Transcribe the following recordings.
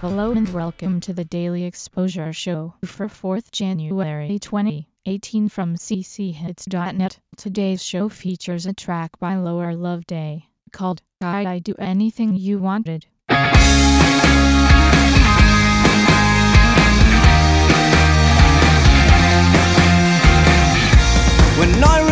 Hello and welcome to the Daily Exposure Show for 4th January 2018 from cchits.net. Today's show features a track by Lower Love Day called I, I Do Anything You Wanted. When I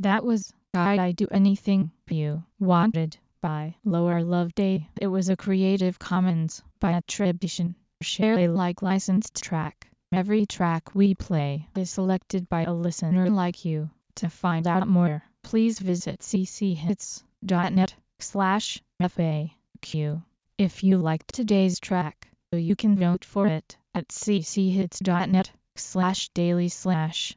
That was I Do Anything You" Wanted by Lower Love Day. It was a Creative Commons by attribution, share Alike licensed track. Every track we play is selected by a listener like you. To find out more, please visit cchits.net slash FAQ. If you liked today's track, you can vote for it at cchits.net slash daily slash